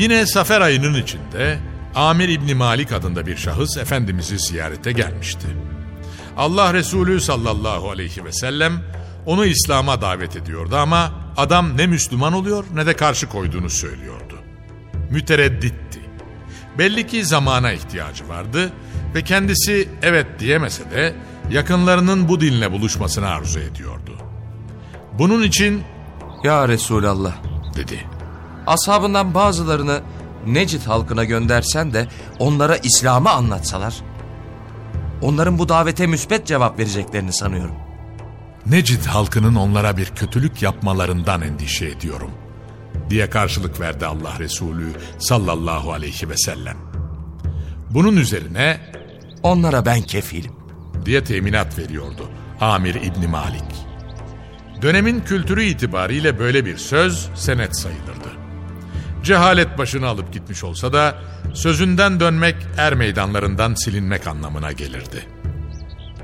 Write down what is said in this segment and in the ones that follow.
Yine Safer ayının içinde Amir İbni Malik adında bir şahıs Efendimiz'i ziyarete gelmişti. Allah Resulü sallallahu aleyhi ve sellem onu İslam'a davet ediyordu ama adam ne Müslüman oluyor ne de karşı koyduğunu söylüyordu. Müteredditti. Belli ki zamana ihtiyacı vardı ve kendisi evet diyemese de yakınlarının bu dinle buluşmasını arzu ediyordu. Bunun için Ya Resulallah, dedi. Ashabından bazılarını Necid halkına göndersen de onlara İslam'ı anlatsalar, onların bu davete müsbet cevap vereceklerini sanıyorum. Necid halkının onlara bir kötülük yapmalarından endişe ediyorum. Diye karşılık verdi Allah Resulü sallallahu aleyhi ve sellem. Bunun üzerine Onlara ben kefilim. diye teminat veriyordu Amir İbni Malik. Dönemin kültürü itibariyle böyle bir söz senet sayılırdı. Cehalet başını alıp gitmiş olsa da sözünden dönmek er meydanlarından silinmek anlamına gelirdi.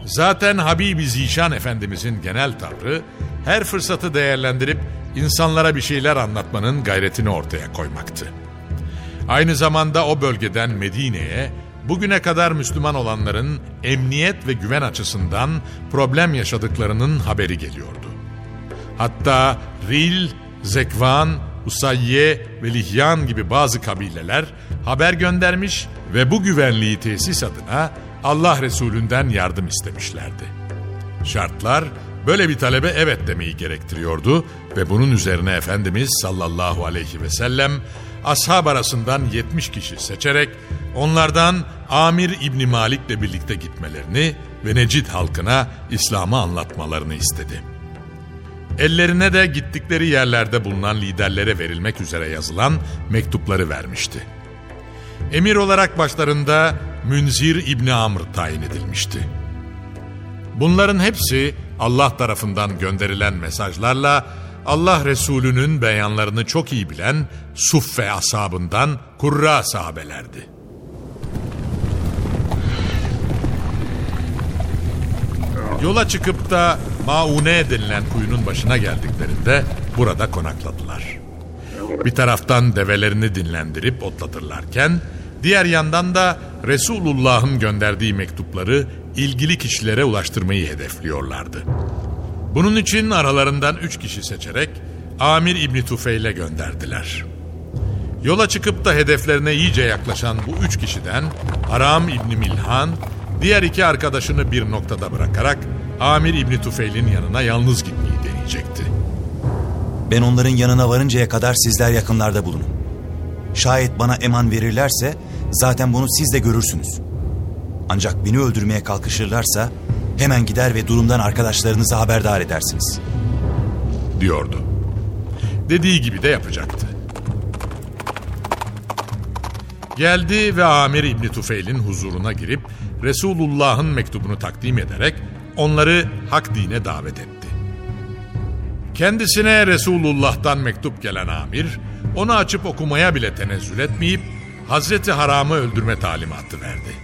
Zaten Habibi Zişan Efendimizin genel tavrı her fırsatı değerlendirip insanlara bir şeyler anlatmanın gayretini ortaya koymaktı. Aynı zamanda o bölgeden Medine'ye bugüne kadar Müslüman olanların emniyet ve güven açısından problem yaşadıklarının haberi geliyordu. Hatta Ril, Zekvan, Usayye ve Lihyan gibi bazı kabileler haber göndermiş ve bu güvenliği tesis adına Allah Resulünden yardım istemişlerdi. Şartlar böyle bir talebe evet demeyi gerektiriyordu ve bunun üzerine Efendimiz sallallahu aleyhi ve sellem ashab arasından 70 kişi seçerek onlardan Amir İbni Malik'le birlikte gitmelerini ve Necid halkına İslam'ı anlatmalarını istedi. Ellerine de gittikleri yerlerde bulunan liderlere verilmek üzere yazılan mektupları vermişti. Emir olarak başlarında Münzir İbni Amr tayin edilmişti. Bunların hepsi Allah tarafından gönderilen mesajlarla Allah Resulü'nün beyanlarını çok iyi bilen Suffe ashabından Kurra sahabelerdi. Yola çıkıp da Maune denilen kuyunun başına geldiklerinde burada konakladılar. Bir taraftan develerini dinlendirip otlatırlarken diğer yandan da Resulullah'ın gönderdiği mektupları ilgili kişilere ulaştırmayı hedefliyorlardı. Bunun için aralarından üç kişi seçerek Amir İbni Tufeil'e gönderdiler. Yola çıkıp da hedeflerine iyice yaklaşan bu üç kişiden Aram İbni Milhan diğer iki arkadaşını bir noktada bırakarak Amir İbni Tufeil'in yanına yalnız gitmeyi deneyecekti. Ben onların yanına varıncaya kadar sizler yakınlarda bulunun. Şayet bana eman verirlerse zaten bunu siz de görürsünüz. Ancak beni öldürmeye kalkışırlarsa hemen gider ve durumdan arkadaşlarınızı haberdar edersiniz. diyordu. Dediği gibi de yapacaktı. Geldi ve Amir İbni Tufeil'in huzuruna girip Resulullah'ın mektubunu takdim ederek onları hak dine davet etti. Kendisine Resulullah'tan mektup gelen amir, onu açıp okumaya bile tenezzül etmeyip Hazreti Haram'ı öldürme talimatı verdi.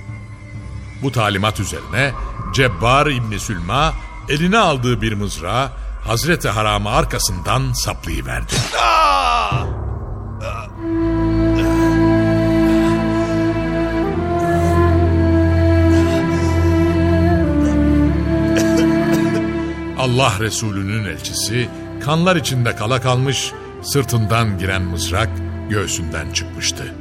Bu talimat üzerine Cebbar İbni Sülma eline aldığı bir mızrağı Hazreti Haram'ı arkasından saplayıverdi. Allah Resulü'nün elçisi kanlar içinde kala kalmış, sırtından giren mızrak göğsünden çıkmıştı.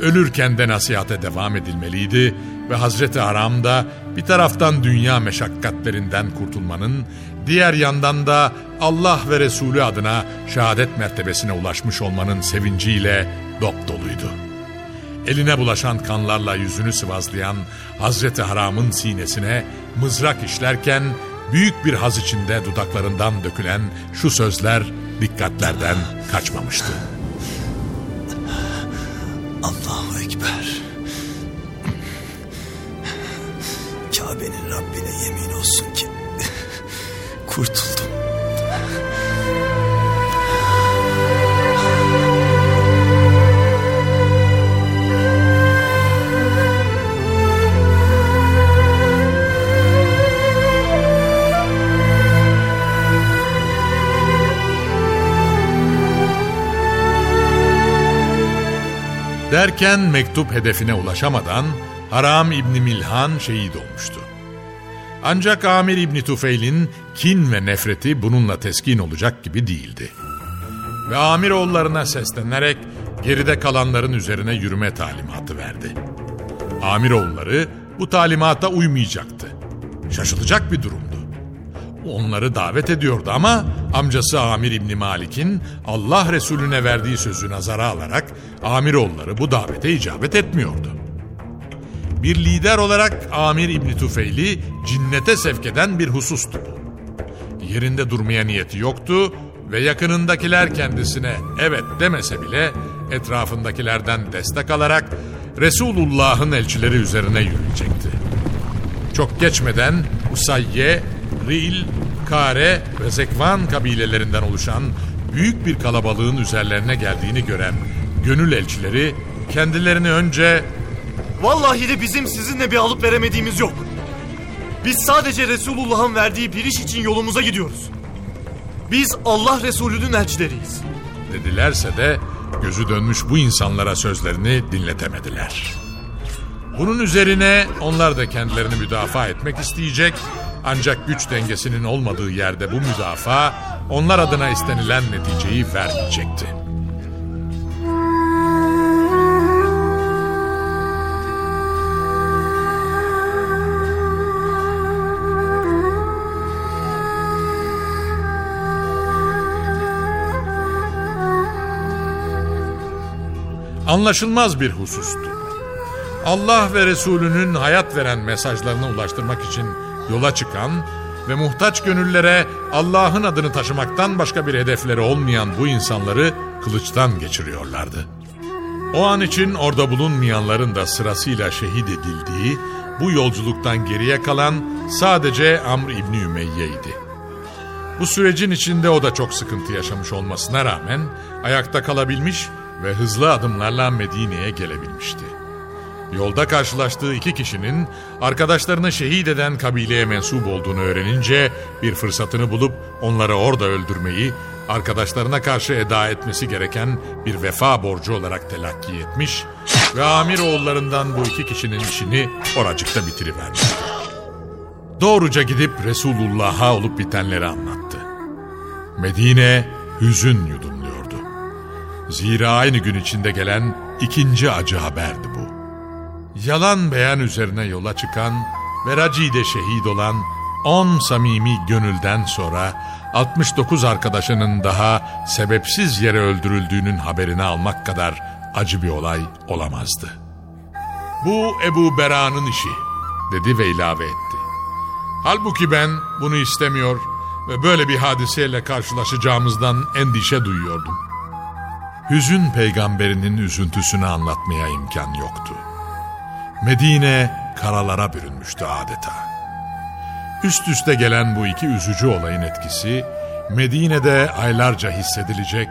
Ölürken de nasihate devam edilmeliydi ve Hazreti Haram da bir taraftan dünya meşakkatlerinden kurtulmanın, diğer yandan da Allah ve Resulü adına şehadet mertebesine ulaşmış olmanın sevinciyle dop doluydu. Eline bulaşan kanlarla yüzünü sıvazlayan Hazreti Haram'ın sinesine mızrak işlerken büyük bir haz içinde dudaklarından dökülen şu sözler dikkatlerden kaçmamıştı. Allahu Ekber. Kabe'nin Rabbine yemin olsun ki kurtuldum. Derken mektup hedefine ulaşamadan Haram İbni Milhan şehit olmuştu. Ancak Amir İbni Tufeil'in kin ve nefreti bununla teskin olacak gibi değildi. Ve Amir oğullarına seslenerek geride kalanların üzerine yürüme talimatı verdi. Amir oğulları bu talimata uymayacaktı. Şaşılacak bir durumdu. Onları davet ediyordu ama amcası Amir İbni Malik'in Allah Resulüne verdiği sözü nazara alarak Amiroğulları bu davete icabet etmiyordu. Bir lider olarak Amir İbni Tufeil'i cinnete sevk eden bir husustu bu. Yerinde durmaya niyeti yoktu ve yakınındakiler kendisine evet demese bile etrafındakilerden destek alarak Resulullah'ın elçileri üzerine yürüyecekti. Çok geçmeden Usayye, Ril, Kare ve Zekvan kabilelerinden oluşan büyük bir kalabalığın üzerlerine geldiğini gören gönül elçileri kendilerini önce Vallahi de bizim sizinle bir alıp veremediğimiz yok. Biz sadece Resulullah'ın verdiği bir iş için yolumuza gidiyoruz. Biz Allah Resulü'nün elçileriyiz. dedilerse de gözü dönmüş bu insanlara sözlerini dinletemediler. Bunun üzerine onlar da kendilerini müdafaa etmek isteyecek ancak güç dengesinin olmadığı yerde bu müdafaa onlar adına istenilen neticeyi vermeyecekti. Anlaşılmaz bir husustu. Allah ve Resulünün hayat veren mesajlarını ulaştırmak için yola çıkan ve muhtaç gönüllere Allah'ın adını taşımaktan başka bir hedefleri olmayan bu insanları kılıçtan geçiriyorlardı. O an için orada bulunmayanların da sırasıyla şehit edildiği bu yolculuktan geriye kalan sadece Amr İbni Ümeyye'ydi. Bu sürecin içinde o da çok sıkıntı yaşamış olmasına rağmen ayakta kalabilmiş ve hızlı adımlarla Medine'ye gelebilmişti. Yolda karşılaştığı iki kişinin arkadaşlarını şehit eden kabileye mensup olduğunu öğrenince bir fırsatını bulup onları orada öldürmeyi arkadaşlarına karşı eda etmesi gereken bir vefa borcu olarak telakki etmiş ve amir oğullarından bu iki kişinin işini oracıkta bitirivermişti. Doğruca gidip Resulullah'a olup bitenleri anlattı. Medine hüzün yudumluyordu. Zira aynı gün içinde gelen ikinci acı haberdi. Yalan beyan üzerine yola çıkan ve Raci'de şehit olan 10 samimi gönülden sonra 69 arkadaşının daha sebepsiz yere öldürüldüğünün haberini almak kadar acı bir olay olamazdı. Bu Ebu Bera'nın işi dedi ve ilave etti. Halbuki ben bunu istemiyor ve böyle bir hadiseyle karşılaşacağımızdan endişe duyuyordum. Hüzün peygamberinin üzüntüsünü anlatmaya imkan yoktu. Medine karalara bürünmüştü adeta. Üst üste gelen bu iki üzücü olayın etkisi Medine'de aylarca hissedilecek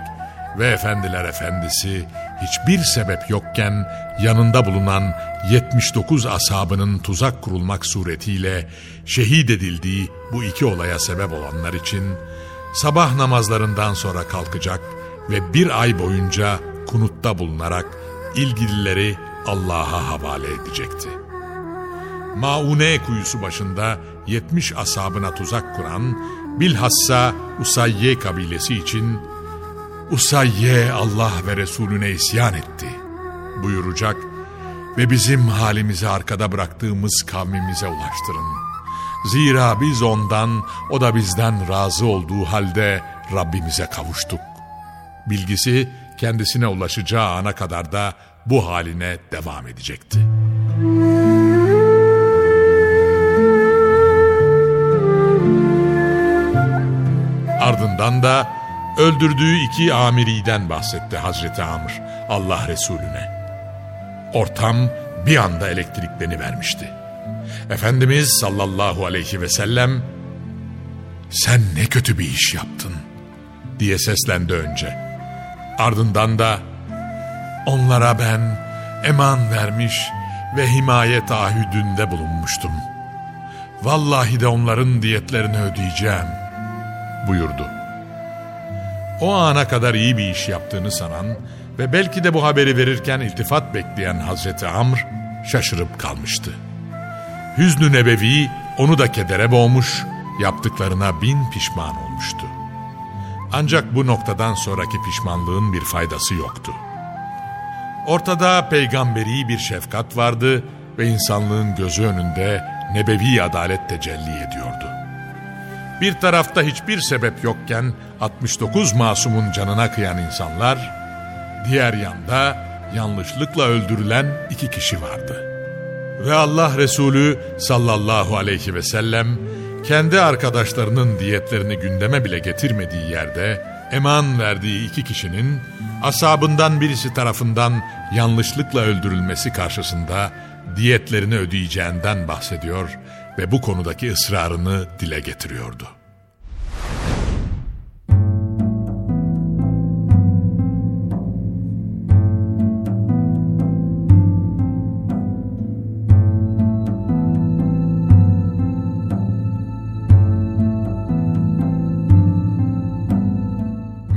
ve efendiler efendisi hiçbir sebep yokken yanında bulunan 79 asabının tuzak kurulmak suretiyle şehit edildiği bu iki olaya sebep olanlar için sabah namazlarından sonra kalkacak ve bir ay boyunca kunutta bulunarak ilgilileri Allah'a havale edecekti. Maune kuyusu başında 70 asabına tuzak kuran bilhassa Usayye kabilesi için Usayye Allah ve Resulüne isyan etti buyuracak ve bizim halimizi arkada bıraktığımız kavmimize ulaştırın. Zira biz ondan, o da bizden razı olduğu halde Rabbimize kavuştuk. Bilgisi kendisine ulaşacağı ana kadar da bu haline devam edecekti. Ardından da öldürdüğü iki amiriden bahsetti Hazreti Amr Allah Resulüne. Ortam bir anda elektrikleni vermişti. Efendimiz sallallahu aleyhi ve sellem sen ne kötü bir iş yaptın diye seslendi önce. Ardından da onlara ben eman vermiş ve himaye taahhüdünde bulunmuştum. Vallahi de onların diyetlerini ödeyeceğim buyurdu. O ana kadar iyi bir iş yaptığını sanan ve belki de bu haberi verirken iltifat bekleyen Hazreti Amr şaşırıp kalmıştı. Hüznü Nebevi onu da kedere boğmuş, yaptıklarına bin pişman olmuştu. Ancak bu noktadan sonraki pişmanlığın bir faydası yoktu. Ortada peygamberi bir şefkat vardı ve insanlığın gözü önünde nebevi adalet tecelli ediyordu. Bir tarafta hiçbir sebep yokken 69 masumun canına kıyan insanlar, diğer yanda yanlışlıkla öldürülen iki kişi vardı. Ve Allah Resulü sallallahu aleyhi ve sellem kendi arkadaşlarının diyetlerini gündeme bile getirmediği yerde eman verdiği iki kişinin asabından birisi tarafından yanlışlıkla öldürülmesi karşısında diyetlerini ödeyeceğinden bahsediyor ve bu konudaki ısrarını dile getiriyordu.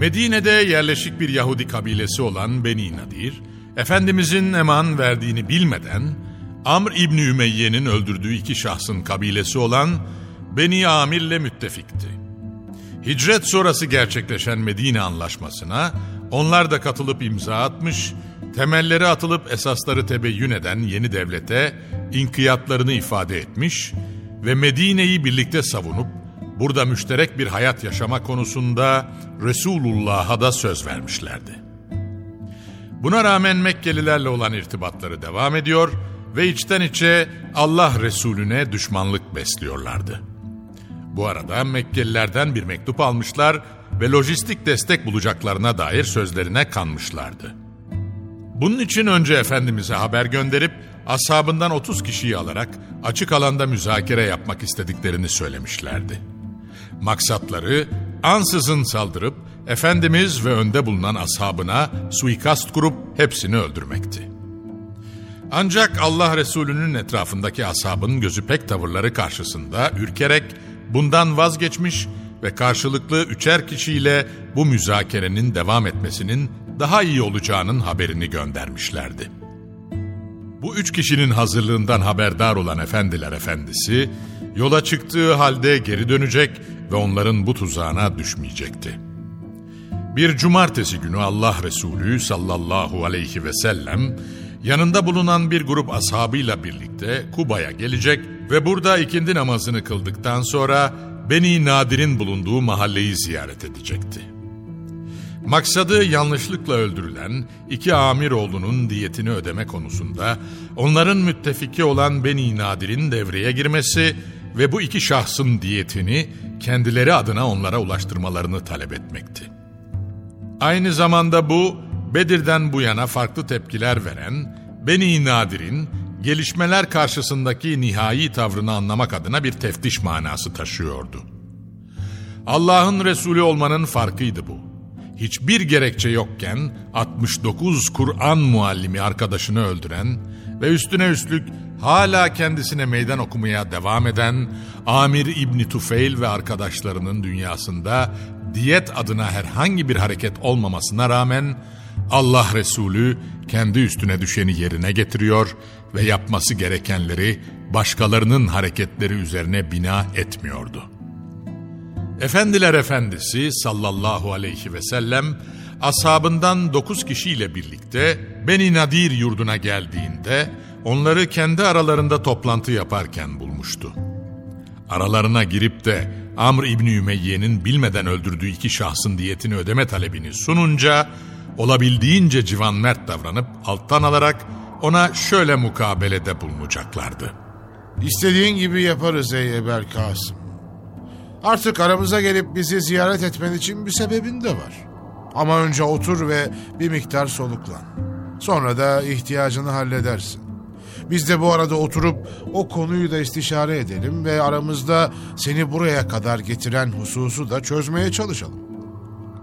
Medine'de yerleşik bir Yahudi kabilesi olan Beni Nadir, Efendimizin eman verdiğini bilmeden Amr İbni Ümeyye'nin öldürdüğü iki şahsın kabilesi olan Beni Amir'le müttefikti. Hicret sonrası gerçekleşen Medine anlaşmasına onlar da katılıp imza atmış, temelleri atılıp esasları tebeyyün eden yeni devlete inkiyatlarını ifade etmiş ve Medine'yi birlikte savunup burada müşterek bir hayat yaşama konusunda Resulullah'a da söz vermişlerdi. Buna rağmen Mekkelilerle olan irtibatları devam ediyor ve içten içe Allah Resulüne düşmanlık besliyorlardı. Bu arada Mekkelilerden bir mektup almışlar ve lojistik destek bulacaklarına dair sözlerine kanmışlardı. Bunun için önce Efendimiz'e haber gönderip ashabından 30 kişiyi alarak açık alanda müzakere yapmak istediklerini söylemişlerdi. Maksatları ansızın saldırıp Efendimiz ve önde bulunan ashabına suikast kurup hepsini öldürmekti. Ancak Allah Resulü'nün etrafındaki ashabın gözü pek tavırları karşısında ürkerek bundan vazgeçmiş ve karşılıklı üçer kişiyle bu müzakerenin devam etmesinin daha iyi olacağının haberini göndermişlerdi. Bu üç kişinin hazırlığından haberdar olan efendiler efendisi, yola çıktığı halde geri dönecek ve onların bu tuzağına düşmeyecekti. Bir cumartesi günü Allah Resulü sallallahu aleyhi ve sellem yanında bulunan bir grup ashabıyla birlikte Kuba'ya gelecek ve burada ikindi namazını kıldıktan sonra Beni Nadir'in bulunduğu mahalleyi ziyaret edecekti. Maksadı yanlışlıkla öldürülen iki amir oğlunun diyetini ödeme konusunda onların müttefiki olan Beni Nadir'in devreye girmesi ve bu iki şahsın diyetini kendileri adına onlara ulaştırmalarını talep etmekti. Aynı zamanda bu Bedir'den bu yana farklı tepkiler veren Beni Nadir'in gelişmeler karşısındaki nihai tavrını anlamak adına bir teftiş manası taşıyordu. Allah'ın Resulü olmanın farkıydı bu. Hiçbir gerekçe yokken 69 Kur'an muallimi arkadaşını öldüren ve üstüne üstlük hala kendisine meydan okumaya devam eden Amir İbni Tufeil ve arkadaşlarının dünyasında diyet adına herhangi bir hareket olmamasına rağmen Allah Resulü kendi üstüne düşeni yerine getiriyor ve yapması gerekenleri başkalarının hareketleri üzerine bina etmiyordu. Efendiler Efendisi sallallahu aleyhi ve sellem ashabından dokuz kişiyle birlikte Beni Nadir yurduna geldiğinde onları kendi aralarında toplantı yaparken bulmuştu. Aralarına girip de Amr İbni Ümeyye'nin bilmeden öldürdüğü iki şahsın diyetini ödeme talebini sununca olabildiğince civan mert davranıp alttan alarak ona şöyle mukabelede bulunacaklardı. İstediğin gibi yaparız ey Eber Kasım. Artık aramıza gelip bizi ziyaret etmen için bir sebebin de var. Ama önce otur ve bir miktar soluklan. Sonra da ihtiyacını halledersin. Biz de bu arada oturup o konuyu da istişare edelim ve aramızda seni buraya kadar getiren hususu da çözmeye çalışalım.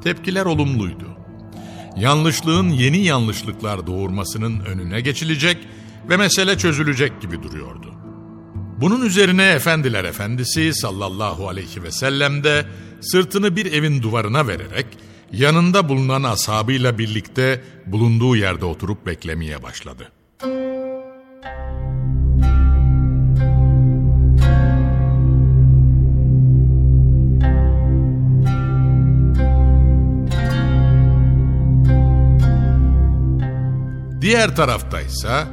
Tepkiler olumluydu. Yanlışlığın yeni yanlışlıklar doğurmasının önüne geçilecek ve mesele çözülecek gibi duruyordu. Bunun üzerine Efendiler Efendisi sallallahu aleyhi ve sellem de sırtını bir evin duvarına vererek yanında bulunan ashabıyla birlikte bulunduğu yerde oturup beklemeye başladı. Diğer taraftaysa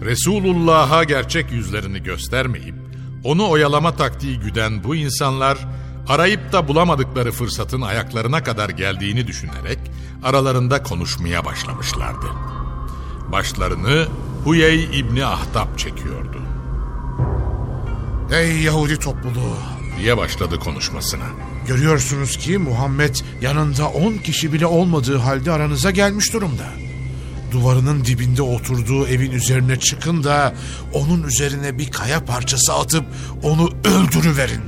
Resulullah'a gerçek yüzlerini göstermeyip onu oyalama taktiği güden bu insanlar arayıp da bulamadıkları fırsatın ayaklarına kadar geldiğini düşünerek aralarında konuşmaya başlamışlardı. Başlarını Huyey İbni Ahtap çekiyordu Ey Yahudi topluluğu! diye başladı konuşmasına. Görüyorsunuz ki Muhammed yanında on kişi bile olmadığı halde aranıza gelmiş durumda. Duvarının dibinde oturduğu evin üzerine çıkın da onun üzerine bir kaya parçası atıp onu öldürüverin.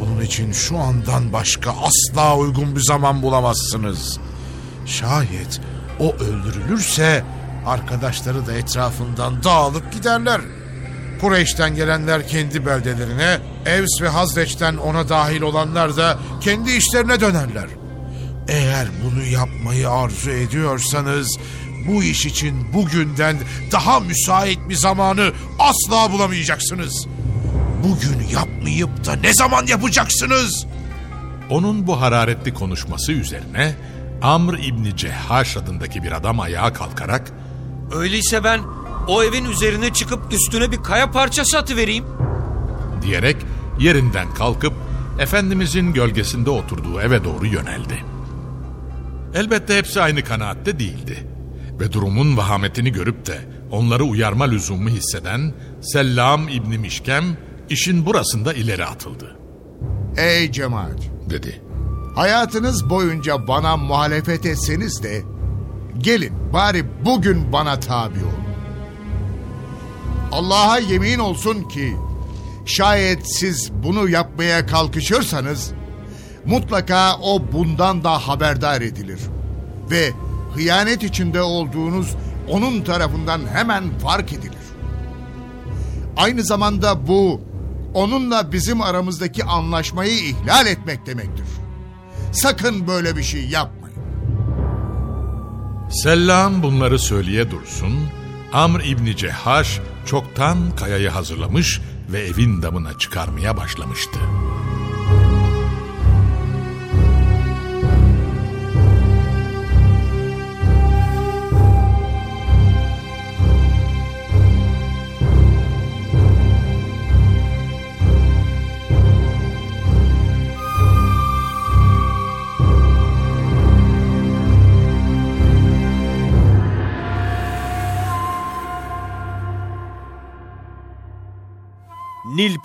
Bunun için şu andan başka asla uygun bir zaman bulamazsınız. Şayet o öldürülürse arkadaşları da etrafından dağılıp giderler. Kureyş'ten gelenler kendi beldelerine, Evs ve Hazreç'ten ona dahil olanlar da kendi işlerine dönerler. Eğer bunu yapmayı arzu ediyorsanız bu iş için bugünden daha müsait bir zamanı asla bulamayacaksınız. Bugün yapmayıp da ne zaman yapacaksınız? Onun bu hararetli konuşması üzerine Amr İbni Cehhaş adındaki bir adam ayağa kalkarak Öyleyse ben o evin üzerine çıkıp üstüne bir kaya parçası atıvereyim. diyerek yerinden kalkıp Efendimizin gölgesinde oturduğu eve doğru yöneldi. Elbette hepsi aynı kanaatte değildi. Ve durumun vahametini görüp de onları uyarma lüzumu hisseden Sellam İbni Mişkem işin burasında ileri atıldı. Ey cemaat! Dedi. Hayatınız boyunca bana muhalefet etseniz de gelin bari bugün bana tabi olun. Allah'a yemin olsun ki şayet siz bunu yapmaya kalkışırsanız mutlaka o bundan da haberdar edilir. Ve hıyanet içinde olduğunuz onun tarafından hemen fark edilir. Aynı zamanda bu onunla bizim aramızdaki anlaşmayı ihlal etmek demektir. Sakın böyle bir şey yapmayın. Sellam bunları söyleye dursun, Amr İbni Cehhaş çoktan kayayı hazırlamış ve evin damına çıkarmaya başlamıştı.